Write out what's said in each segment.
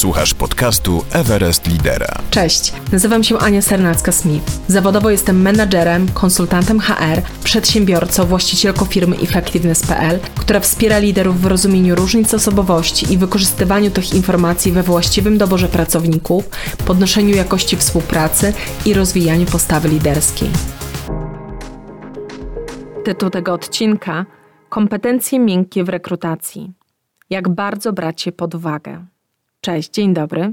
Słuchasz podcastu Everest Lidera. Cześć, nazywam się Ania Sernacka-Smith. Zawodowo jestem menadżerem, konsultantem HR, przedsiębiorcą, właścicielką firmy Effectiveness.pl, która wspiera liderów w rozumieniu różnic osobowości i wykorzystywaniu tych informacji we właściwym doborze pracowników, podnoszeniu jakości współpracy i rozwijaniu postawy liderskiej. Tytuł tego odcinka Kompetencje miękkie w rekrutacji. Jak bardzo brać je pod uwagę. Cześć, dzień dobry.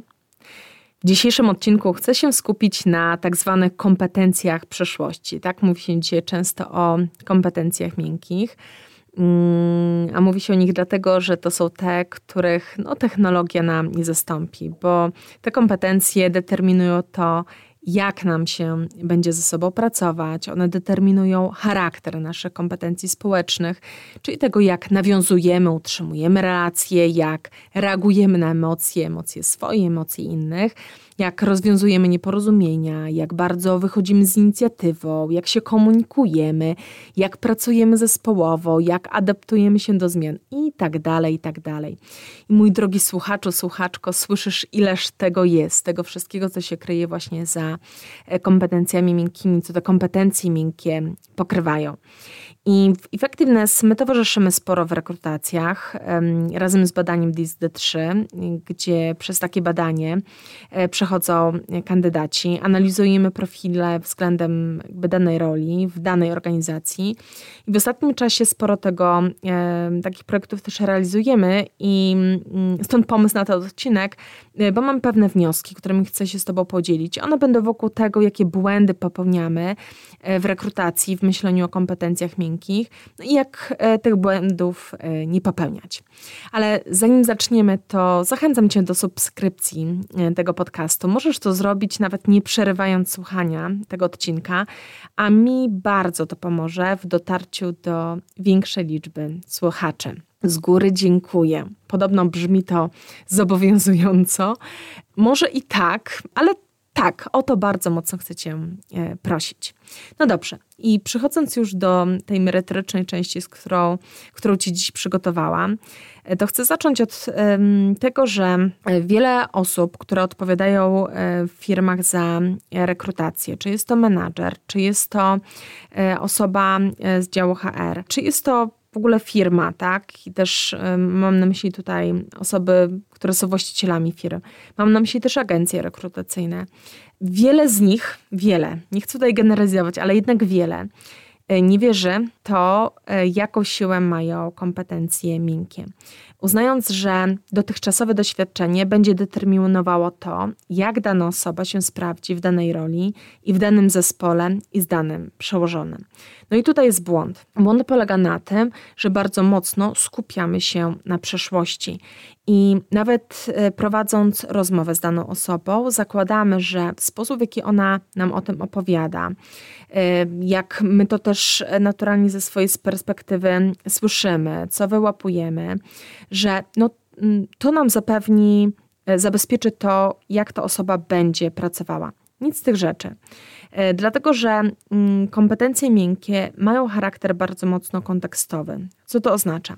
W dzisiejszym odcinku chcę się skupić na tak zwanych kompetencjach przeszłości. Tak mówi się dzisiaj często o kompetencjach miękkich. Mm, a mówi się o nich dlatego, że to są te, których no, technologia nam nie zastąpi, bo te kompetencje determinują to, jak nam się będzie ze sobą pracować. One determinują charakter naszych kompetencji społecznych, czyli tego, jak nawiązujemy, utrzymujemy relacje, jak reagujemy na emocje, emocje swoje, emocje innych jak rozwiązujemy nieporozumienia, jak bardzo wychodzimy z inicjatywą, jak się komunikujemy, jak pracujemy zespołowo, jak adaptujemy się do zmian i tak dalej, i tak dalej. I mój drogi słuchaczu, słuchaczko, słyszysz ileż tego jest, tego wszystkiego, co się kryje właśnie za e, kompetencjami miękkimi, co te kompetencje miękkie pokrywają. I w Effectiveness my towarzyszymy sporo w rekrutacjach razem z badaniem DISD3, gdzie przez takie badanie e, przechodzą kandydaci, analizujemy profile względem danej roli w danej organizacji. I w ostatnim czasie sporo tego, takich projektów też realizujemy i mm, stąd pomysł na ten odcinek, e, bo mam pewne wnioski, którymi chcę się z Tobą podzielić. One będą wokół tego, jakie błędy popełniamy e, w rekrutacji, w myśleniu o kompetencjach miękkich, miękkich no i jak e, tych błędów e, nie popełniać. Ale zanim zaczniemy, to zachęcam Cię do subskrypcji e, tego podcastu. Możesz to zrobić nawet nie przerywając słuchania tego odcinka, a mi bardzo to pomoże w dotarciu do większej liczby słuchaczy. Z góry dziękuję. Podobno brzmi to zobowiązująco. Może i tak, ale tak, o to bardzo mocno chcę Cię e, prosić. No dobrze, i przechodząc już do tej merytorycznej części, z którą, którą Ci dziś przygotowałam, e, to chcę zacząć od tego, że wiele osób, które odpowiadają e, w firmach za rekrutację, czy jest to menadżer, czy jest to osoba z działu HR, czy jest to w ogóle firma, tak? I też mam na myśli tutaj osoby, które są właścicielami firm. Mam na myśli też agencje rekrutacyjne. Wiele z nich, wiele, nie chcę tutaj generalizować, ale jednak wiele, e, nie wierzy to, e, jaką siłę mają kompetencje miękkie uznając, że dotychczasowe doświadczenie będzie determinowało to, jak dana osoba się sprawdzi w danej roli i w danym zespole i z danym przełożonym. No i tutaj jest błąd. Błąd polega na tym, że bardzo mocno skupiamy się na przeszłości i nawet e, prowadząc rozmowę z daną osobą, zakładamy, że sposób, w jaki ona nam o tym opowiada, e, jak my to też naturalnie ze swojej perspektywy słyszymy, co wyłapujemy, że no, to nam zapewni, e, zabezpieczy to, jak ta osoba będzie pracowała. Nic z tych rzeczy. E, dlatego, że mm, kompetencje miękkie mają charakter bardzo mocno kontekstowy. Co to oznacza?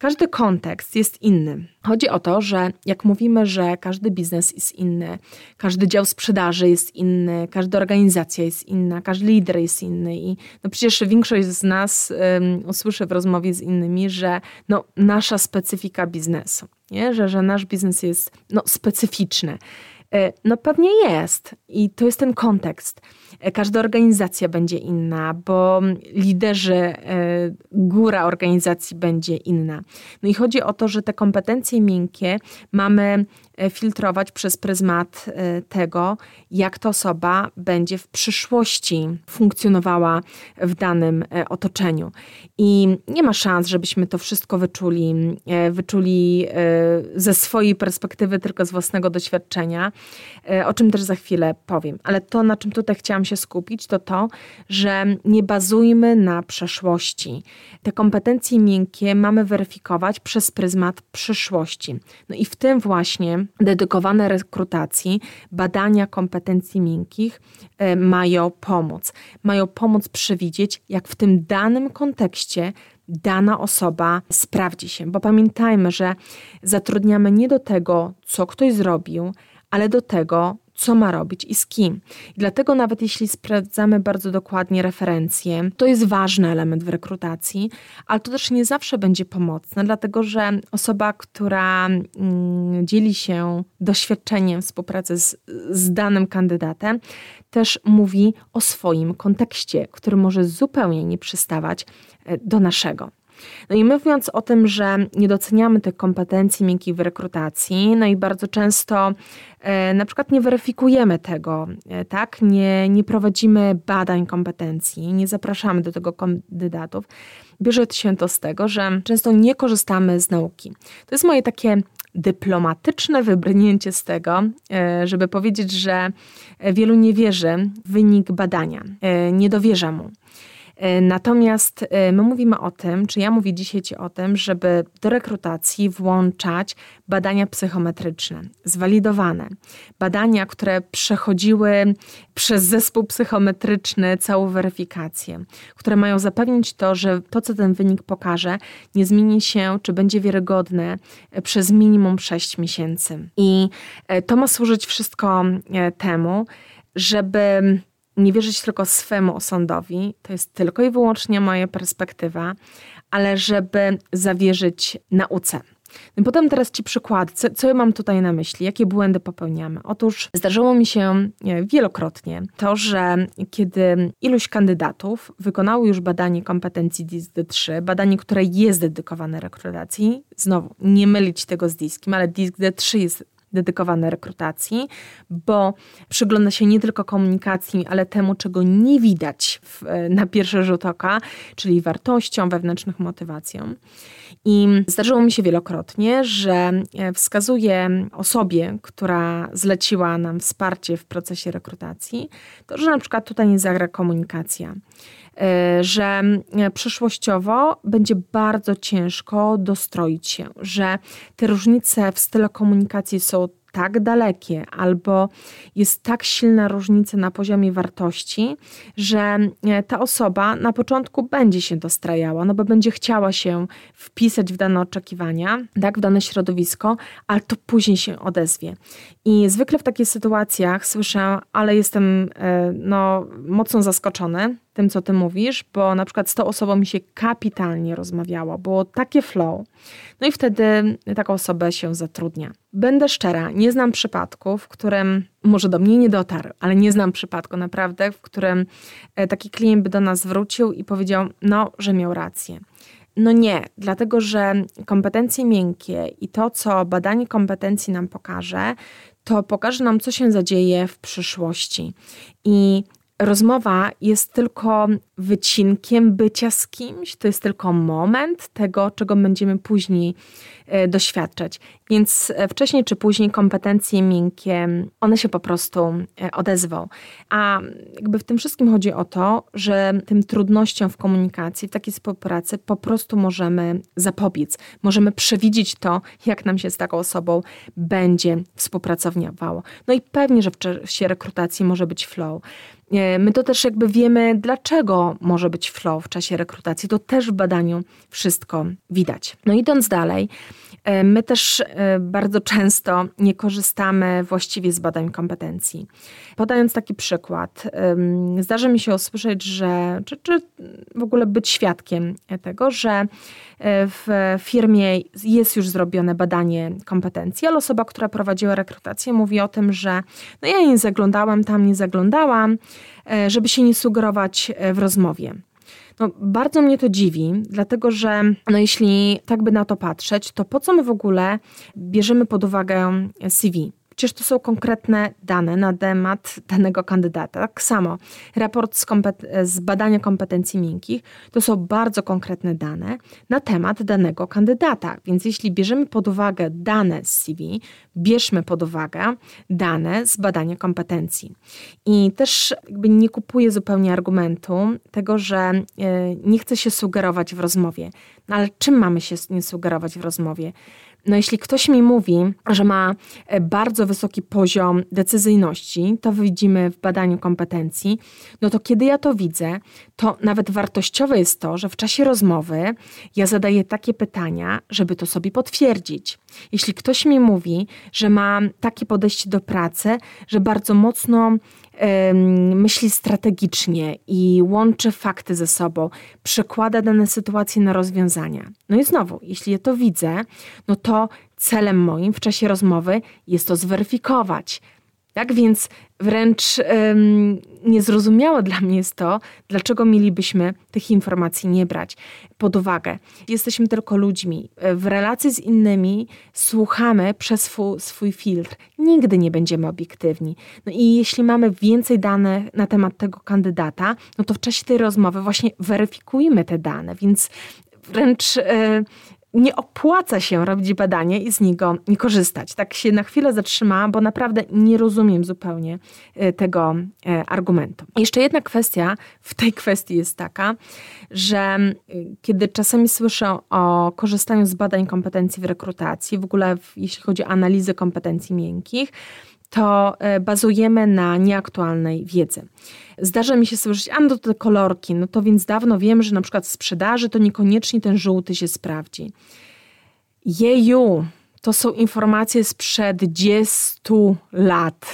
Każdy kontekst jest inny. Chodzi o to, że jak mówimy, że każdy biznes jest inny, każdy dział sprzedaży jest inny, każda organizacja jest inna, każdy lider jest inny i no przecież większość z nas um, usłyszy w rozmowie z innymi, że no, nasza specyfika biznesu, nie? Że, że nasz biznes jest no, specyficzny. E, no pewnie jest i to jest ten kontekst. E, każda organizacja będzie inna, bo liderzy, e, góra organizacji będzie inna. No i chodzi o to, że te kompetencje miękkie mamy filtrować przez pryzmat e, tego, jak ta osoba będzie w przyszłości funkcjonowała w danym e, otoczeniu. I nie ma szans, żebyśmy to wszystko wyczuli, wyczuli ze swojej perspektywy, tylko z własnego doświadczenia, o czym też za chwilę powiem. Ale to, na czym tutaj chciałam się skupić, to to, że nie bazujmy na przeszłości. Te kompetencje miękkie mamy weryfikować przez pryzmat przyszłości. No i w tym właśnie dedykowane rekrutacji badania kompetencji miękkich e, mają pomóc. Mają pomóc przewidzieć, jak w tym danym kontekście dana osoba sprawdzi się. Bo pamiętajmy, że zatrudniamy nie do tego, co ktoś zrobił, ale do tego, co ma robić i z kim. I dlatego nawet jeśli sprawdzamy bardzo dokładnie referencje, to jest ważny element w rekrutacji, ale to też nie zawsze będzie pomocne, dlatego że osoba, która mm, dzieli się doświadczeniem współpracy z, z danym kandydatem, też mówi o swoim kontekście, który może zupełnie nie przystawać e, do naszego. No i mówiąc o tym, że nie doceniamy tych kompetencji miękkich w rekrutacji, no i bardzo często e, na przykład nie weryfikujemy tego, e, tak? Nie, nie prowadzimy badań kompetencji, nie zapraszamy do tego kandydatów, bierze się to z tego, że często nie korzystamy z nauki. To jest moje takie dyplomatyczne wybrnięcie z tego, e, żeby powiedzieć, że wielu nie wierzy w wynik badania, nie dowierza mu. E, natomiast e, my mówimy o tym, czy ja mówię dzisiaj Ci o tym, żeby do rekrutacji włączać badania psychometryczne, zwalidowane. Badania, które przechodziły przez zespół psychometryczny całą weryfikację, które mają zapewnić to, że to, co ten wynik pokaże, nie zmieni się, czy będzie wiarygodne e, przez minimum 6 miesięcy. I to ma służyć wszystko temu, żeby nie wierzyć tylko swemu osądowi, to jest tylko i wyłącznie moja perspektywa, ale żeby zawierzyć nauce. No potem teraz Ci przykład, co, co ja mam tutaj na myśli, jakie błędy popełniamy. Otóż zdarzyło mi się wielokrotnie to, że kiedy iluś kandydatów wykonało już badanie kompetencji DISC-D3, badanie, które jest dedykowane rekrutacji, znowu nie mylić tego z DISC-iem, ale DISC-D3 jest dedykowane rekrutacji, bo przygląda się nie tylko komunikacji, ale temu, czego nie widać w, na pierwszy rzut oka, czyli wartościom, wewnętrznych motywacjom. I zdarzyło mi się wielokrotnie, że e, wskazuję osobie, która zleciła nam wsparcie w procesie rekrutacji, to, że na przykład tutaj nie zagra komunikacja. E, że e, przyszłościowo będzie bardzo ciężko dostroić się, że te różnice w stylu komunikacji są tak dalekie, albo jest tak silna różnica na poziomie wartości, że e, ta osoba na początku będzie się dostrajała, no bo będzie chciała się wpisać w dane oczekiwania, tak, w dane środowisko, ale to później się odezwie. I zwykle w takich sytuacjach słyszę, ale jestem no, mocno zaskoczony, tym, co ty mówisz, bo na przykład z tą osobą mi się kapitalnie rozmawiało, było takie flow. No i wtedy taką osobę się zatrudnia. Będę szczera, nie znam przypadku, w którym, może do mnie nie dotarł, ale nie znam przypadku naprawdę, w którym e, taki klient by do nas wrócił i powiedział, no, że miał rację. No nie, dlatego że kompetencje miękkie i to, co badanie kompetencji nam pokaże, to pokaże nam, co się zadzieje w przyszłości. I rozmowa jest tylko wycinkiem bycia z kimś, to jest tylko moment tego, czego będziemy później e, doświadczać. Więc e, wcześniej czy później kompetencje miękkie, one się po prostu e, odezwą. A jakby w tym wszystkim chodzi o to, że tym trudnościom w komunikacji, w takiej współpracy po prostu możemy zapobiec. Możemy przewidzieć to, jak nam się z taką osobą będzie współpracowało. No i pewnie, że w czasie rekrutacji może być flow. My to też jakby wiemy, dlaczego może być flow w czasie rekrutacji. To też w badaniu wszystko widać. No idąc dalej, e, my też e, bardzo często nie korzystamy właściwie z badań kompetencji. Podając taki przykład, zdarza mi się usłyszeć, że, czy, czy w ogóle być świadkiem tego, że e, w firmie jest już zrobione badanie kompetencji, ale osoba, która prowadziła rekrutację, mówi o tym, że no ja nie zaglądałam tam, nie zaglądałam, E, żeby się nie sugerować e, w rozmowie. No, bardzo mnie to dziwi, dlatego że no, jeśli tak by na to patrzeć, to po co my w ogóle bierzemy pod uwagę CV? Przecież to są konkretne dane na temat danego kandydata. Tak samo raport z, z, badania kompetencji miękkich to są bardzo konkretne dane na temat danego kandydata. Więc jeśli bierzemy pod uwagę dane z CV, bierzmy pod uwagę dane z badania kompetencji. I też jakby nie kupuję zupełnie argumentu tego, że e, nie chcę się sugerować w rozmowie. No ale czym mamy się nie sugerować w rozmowie? No jeśli ktoś mi mówi, że ma e, bardzo wysoki poziom decyzyjności, to widzimy w badaniu kompetencji, no to kiedy ja to widzę, to nawet wartościowe jest to, że w czasie rozmowy ja zadaję takie pytania, żeby to sobie potwierdzić. Jeśli ktoś mi mówi, że ma takie podejście do pracy, że bardzo mocno myśli strategicznie i łączy fakty ze sobą, przekłada dane sytuacje na rozwiązania. No i znowu, jeśli ja to widzę, no to celem moim w czasie rozmowy jest to zweryfikować, tak więc wręcz um, niezrozumiałe dla mnie jest to, dlaczego mielibyśmy tych informacji nie brać pod uwagę. Jesteśmy tylko ludźmi. W relacji z innymi słuchamy przez swój, swój filtr. Nigdy nie będziemy obiektywni. No i jeśli mamy więcej danych na temat tego kandydata, no to w czasie tej rozmowy właśnie weryfikujmy te dane, więc wręcz. Yy, nie opłaca się robić badanie i z niego nie korzystać. Tak się na chwilę zatrzymałam, bo naprawdę nie rozumiem zupełnie e, tego e, argumentu. Jeszcze jedna kwestia w tej kwestii jest taka, że kiedy czasami słyszę o korzystaniu z badań kompetencji w rekrutacji, w ogóle jeśli chodzi o analizę kompetencji miękkich, to e, bazujemy na nieaktualnej wiedzy. Zdarza mi się słyszeć, a no to te kolorki, no to więc dawno wiem, że na przykład w sprzedaży to niekoniecznie ten żółty się sprawdzi. Jeju, to są informacje sprzed 10 lat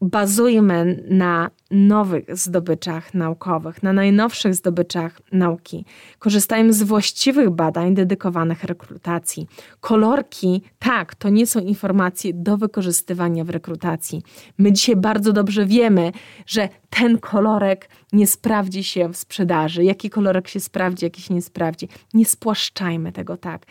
bazujmy na nowych zdobyczach naukowych, na najnowszych zdobyczach nauki. Korzystajmy z właściwych badań dedykowanych rekrutacji. Kolorki, tak, to nie są informacje do wykorzystywania w rekrutacji. My dzisiaj bardzo dobrze wiemy, że ten kolorek nie sprawdzi się w sprzedaży. Jaki kolorek się sprawdzi, jaki się nie sprawdzi. Nie spłaszczajmy tego tak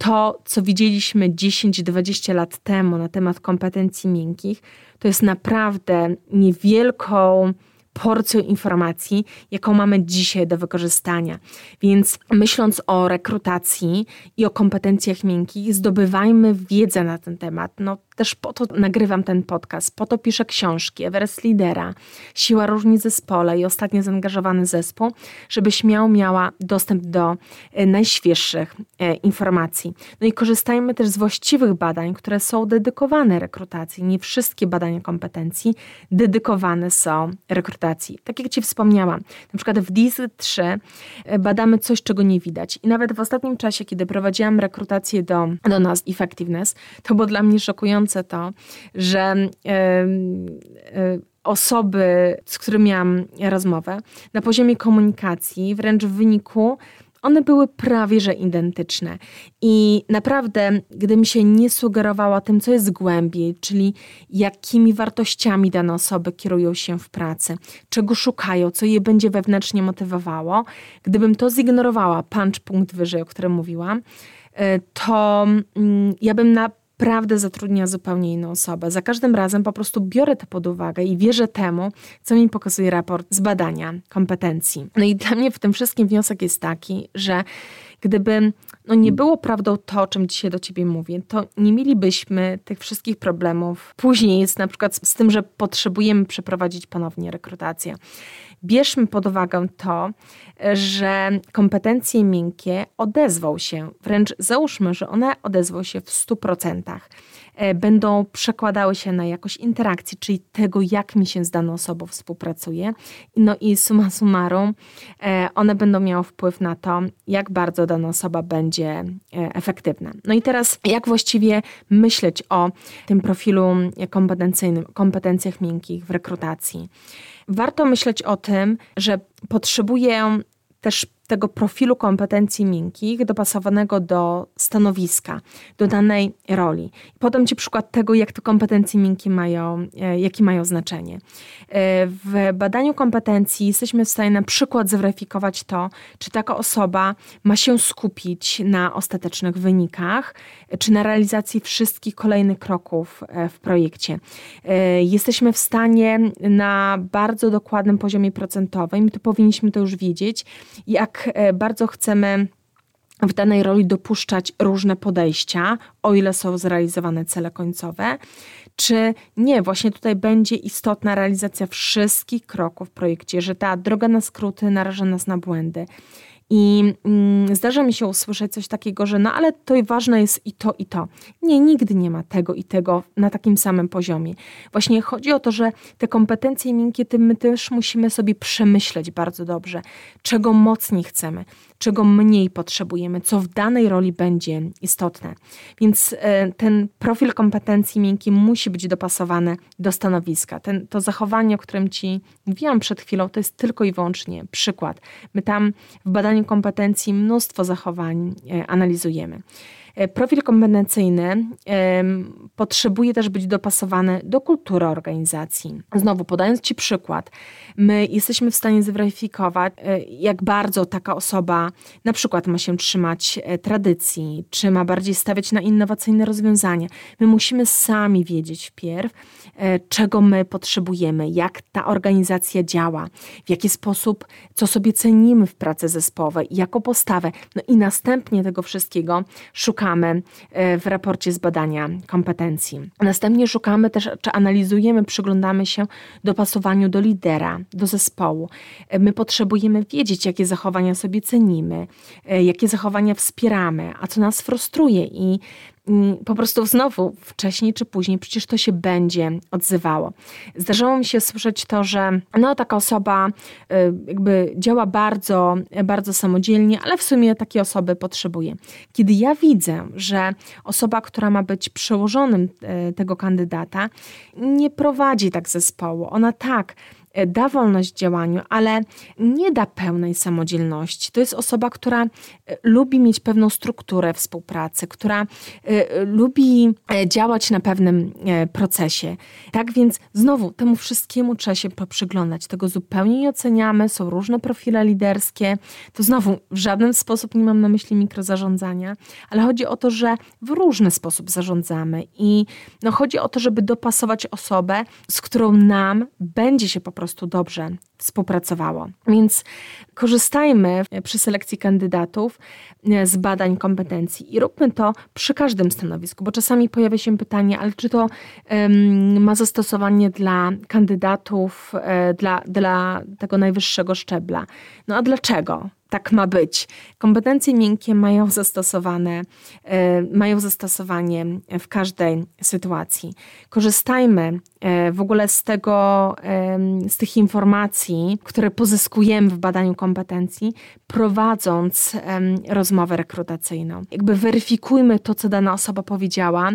to, co widzieliśmy 10-20 lat temu na temat kompetencji miękkich, to jest naprawdę niewielką porcją informacji, jaką mamy dzisiaj do wykorzystania. Więc myśląc o rekrutacji i o kompetencjach miękkich, zdobywajmy wiedzę na ten temat. No, też po to nagrywam ten podcast, po to piszę książki, Everest Lidera, Siła różnic zespole i ostatnio zaangażowany zespół, żeby śmiał miała dostęp do e, najświeższych e, informacji. No i korzystajmy też z właściwych badań, które są dedykowane rekrutacji. Nie wszystkie badania kompetencji dedykowane są rekrutacji. Tak jak Ci wspomniałam, na przykład w DIS-3 e, badamy coś, czego nie widać. I nawet w ostatnim czasie, kiedy prowadziłam rekrutację do, do nas, Effectiveness, to było dla mnie szokujące, to, że osoby, z którymi miałam rozmowę, na poziomie komunikacji, wręcz w wyniku one były prawie że identyczne. I naprawdę, gdybym się nie sugerowała tym, co jest głębiej, czyli jakimi wartościami dane osoby kierują się w pracy, czego szukają, co je będzie wewnętrznie motywowało, gdybym to zignorowała, punch punkt wyżej, o którym mówiłam, e, to mm, ja bym na naprawdę zatrudnia zupełnie inną osobę. Za każdym razem po prostu biorę to pod uwagę i wierzę temu, co mi pokazuje raport z badania kompetencji. No i dla mnie w tym wszystkim wniosek jest taki, że gdyby no nie było prawdą to, o czym dzisiaj do ciebie mówię, to nie mielibyśmy tych wszystkich problemów później, jest na przykład z tym, że potrzebujemy przeprowadzić ponownie rekrutację. Bierzmy pod uwagę to, że kompetencje miękkie odezwą się, wręcz załóżmy, że one odezwą się w 100%. E, będą przekładały się na jakość interakcji, czyli tego, jak mi się z daną osobą współpracuje. No i summa summarum, e, one będą miały wpływ na to, jak bardzo dana osoba będzie e, efektywna. No i teraz, jak właściwie myśleć o tym profilu kompetencyjnym, kompetencjach miękkich w rekrutacji? Warto myśleć o tym, że potrzebuję też tego profilu kompetencji miękkich dopasowanego do stanowiska, do danej roli. Podam Ci przykład tego, jak te kompetencje miękkie mają, e, jakie mają znaczenie. E, w badaniu kompetencji jesteśmy w stanie na przykład zweryfikować to, czy taka osoba ma się skupić na ostatecznych wynikach, czy na realizacji wszystkich kolejnych kroków e, w projekcie. Jesteśmy w stanie na bardzo dokładnym poziomie procentowym, to powinniśmy to już wiedzieć, jak E, bardzo chcemy w danej roli dopuszczać różne podejścia, o ile są zrealizowane cele końcowe, czy nie, właśnie tutaj będzie istotna realizacja wszystkich kroków w projekcie, że ta droga na skróty naraża nas na błędy. I mm, zdarza mi się usłyszeć coś takiego, że no ale to ważne jest i to, i to. Nie, nigdy nie ma tego i tego na takim samym poziomie. Właśnie chodzi o to, że te kompetencje miękkie, tym my też musimy sobie przemyśleć bardzo dobrze, czego mocniej chcemy, czego mniej potrzebujemy, co w danej roli będzie istotne. Więc e, ten profil kompetencji miękkiej musi być dopasowany do stanowiska. Ten, to zachowanie, o którym Ci mówiłam przed chwilą, to jest tylko i wyłącznie przykład. My tam w badaniu kompetencji mnóstwo zachowań e, analizujemy. E, profil kompetencyjny potrzebuje też być dopasowany do kultury organizacji. Znowu, podając Ci przykład, my jesteśmy w stanie zweryfikować, e, jak bardzo taka osoba na przykład ma się trzymać tradycji, czy ma bardziej stawiać na innowacyjne rozwiązania. My musimy sami wiedzieć wpierw, czego my potrzebujemy, jak ta organizacja działa, w jaki sposób, co sobie cenimy w pracy jaką postawę. No i następnie tego wszystkiego szukamy szukamy e, w raporcie z badania kompetencji. Następnie szukamy też, czy analizujemy, przyglądamy się dopasowaniu do lidera, do zespołu. E, my potrzebujemy wiedzieć, jakie zachowania sobie cenimy, e, jakie zachowania wspieramy, a co nas frustruje i po prostu znowu wcześniej czy później przecież to się będzie odzywało. Zdarzało mi się słyszeć to, że no, taka osoba y, jakby działa bardzo, bardzo samodzielnie, ale w sumie takiej osoby potrzebuje. Kiedy ja widzę, że osoba, która ma być przełożonym y, tego kandydata, nie prowadzi tak zespołu, ona tak da wolność działaniu, ale nie da pełnej samodzielności. To jest osoba, która e, lubi mieć pewną strukturę współpracy, która e, lubi działać na pewnym procesie. Tak więc znowu temu wszystkiemu trzeba się poprzyglądać. Tego zupełnie nie oceniamy, są różne profile liderskie. To znowu w żaden sposób nie mam na myśli mikrozarządzania, ale chodzi o to, że w różny sposób zarządzamy i no, chodzi o to, żeby dopasować osobę, z którą nam będzie się po prostu dobrze współpracowało. Więc korzystajmy przy selekcji kandydatów e, z badań kompetencji i róbmy to przy każdym stanowisku, bo czasami pojawia się pytanie, ale czy to um, ma zastosowanie dla kandydatów e, dla, dla tego najwyższego szczebla? No a dlaczego? tak ma być. Kompetencje miękkie mają zastosowane, e, mają zastosowanie w każdej sytuacji. Korzystajmy e, w ogóle z tego, z tych informacji, które pozyskujemy w badaniu kompetencji, prowadząc rozmowę rekrutacyjną. Jakby weryfikujmy to, co dana osoba powiedziała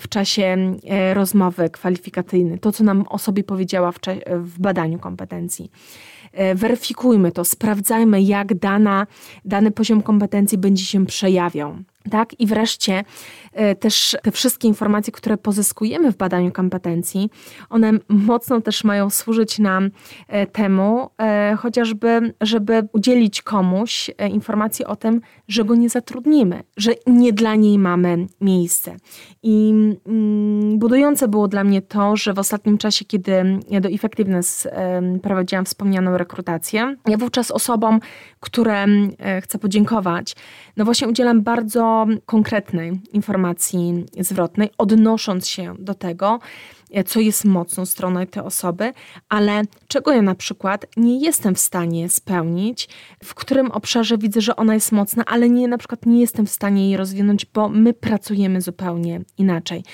w czasie e, rozmowy kwalifikacyjnej, to, co nam o sobie powiedziała w, w badaniu kompetencji. E, weryfikujmy to, sprawdzajmy, jak dana, dany poziom kompetencji będzie się przejawiał. Tak? I wreszcie e, też te wszystkie informacje, które pozyskujemy w badaniu kompetencji, one mocno też mają służyć nam e, temu, e, chociażby, żeby udzielić komuś informacji o tym, że go nie zatrudnimy, że nie dla niej mamy miejsce. I mm, budujące było dla mnie to, że w ostatnim czasie, kiedy ja do Effectiveness prowadziłam wspomnianą rekrutację, ja wówczas osobom, które chcę podziękować, no właśnie udzielam bardzo konkretnej informacji zwrotnej, odnosząc się do tego, co jest mocną stroną tej osoby, ale czego ja na przykład nie jestem w stanie spełnić, w którym obszarze widzę, że ona jest mocna, ale nie, na przykład nie jestem w stanie jej rozwinąć, bo my pracujemy zupełnie inaczej.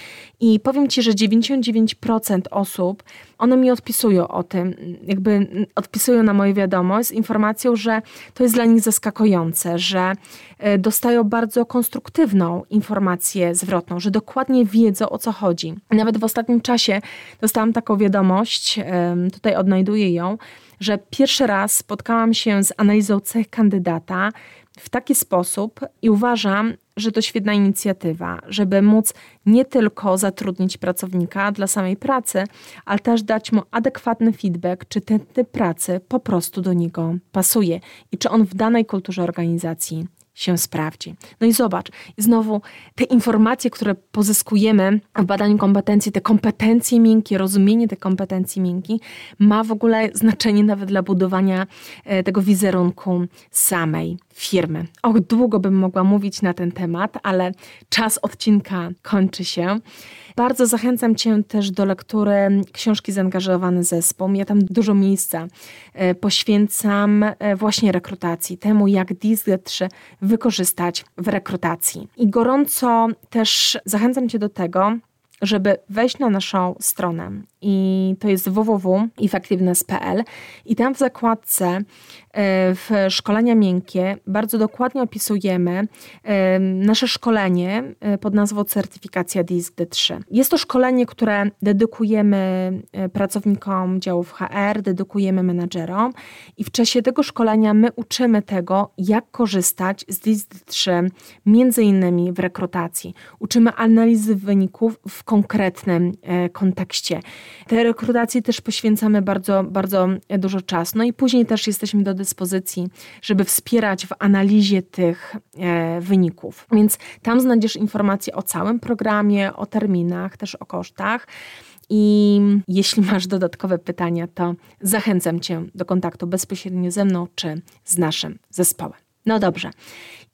I powiem Ci, że 99% osób, one mi odpisują o tym, jakby odpisują na moją wiadomość z informacją, że to jest dla nich zaskakujące, że e, dostają bardzo konstruktywną informację zwrotną, że dokładnie wiedzą o co chodzi. Nawet w ostatnim czasie dostałam taką wiadomość, tutaj odnajduję ją, że pierwszy raz spotkałam się z analizą cech kandydata w taki sposób i uważam, że to świetna inicjatywa, żeby móc nie tylko zatrudnić pracownika dla samej pracy, ale też dać mu adekwatny feedback, czy ten typ pracy po prostu do niego pasuje i czy on w danej kulturze organizacji się sprawdzi. No i zobacz, znowu te informacje, które pozyskujemy w badaniu kompetencji, te kompetencje miękkie, rozumienie tych kompetencji miękkich ma w ogóle znaczenie nawet dla budowania e, tego wizerunku samej firmy. Och, długo bym mogła mówić na ten temat, ale czas odcinka kończy się. Bardzo zachęcam Cię też do lektury książki Zaangażowany Zespół. Ja tam dużo miejsca e, poświęcam e, właśnie rekrutacji, temu jak DISG-3 wykorzystać w rekrutacji. I gorąco też zachęcam Cię do tego, żeby wejść na naszą stronę i to jest www.effectiveness.pl i tam w zakładce e, w szkolenia miękkie bardzo dokładnie opisujemy e, nasze szkolenie e, pod nazwą certyfikacja DISC-D3. Jest to szkolenie, które dedykujemy pracownikom działów HR, dedykujemy menedżerom i w czasie tego szkolenia my uczymy tego, jak korzystać z DISC-D3 między innymi w rekrutacji. Uczymy analizy wyników w konkretnym kontekście. Tej rekrutacji też poświęcamy bardzo, bardzo dużo czasu. No i później też jesteśmy do dyspozycji, żeby wspierać w analizie tych e, wyników. Więc tam znajdziesz informacje o całym programie, o terminach, też o kosztach. I jeśli masz dodatkowe pytania, to zachęcam Cię do kontaktu bezpośrednio ze mną czy z naszym zespołem. No dobrze.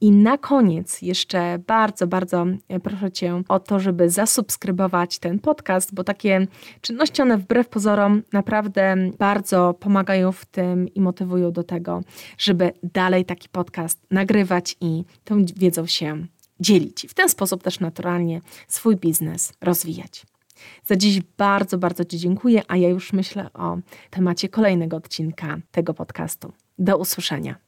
I na koniec jeszcze bardzo, bardzo e, proszę Cię o to, żeby zasubskrybować ten podcast, bo takie czynności one wbrew pozorom naprawdę bardzo pomagają w tym i motywują do tego, żeby dalej taki podcast nagrywać i tą wiedzą się dzielić. I w ten sposób też naturalnie swój biznes rozwijać. Za dziś bardzo, bardzo Ci dziękuję, a ja już myślę o temacie kolejnego odcinka tego podcastu. Do usłyszenia.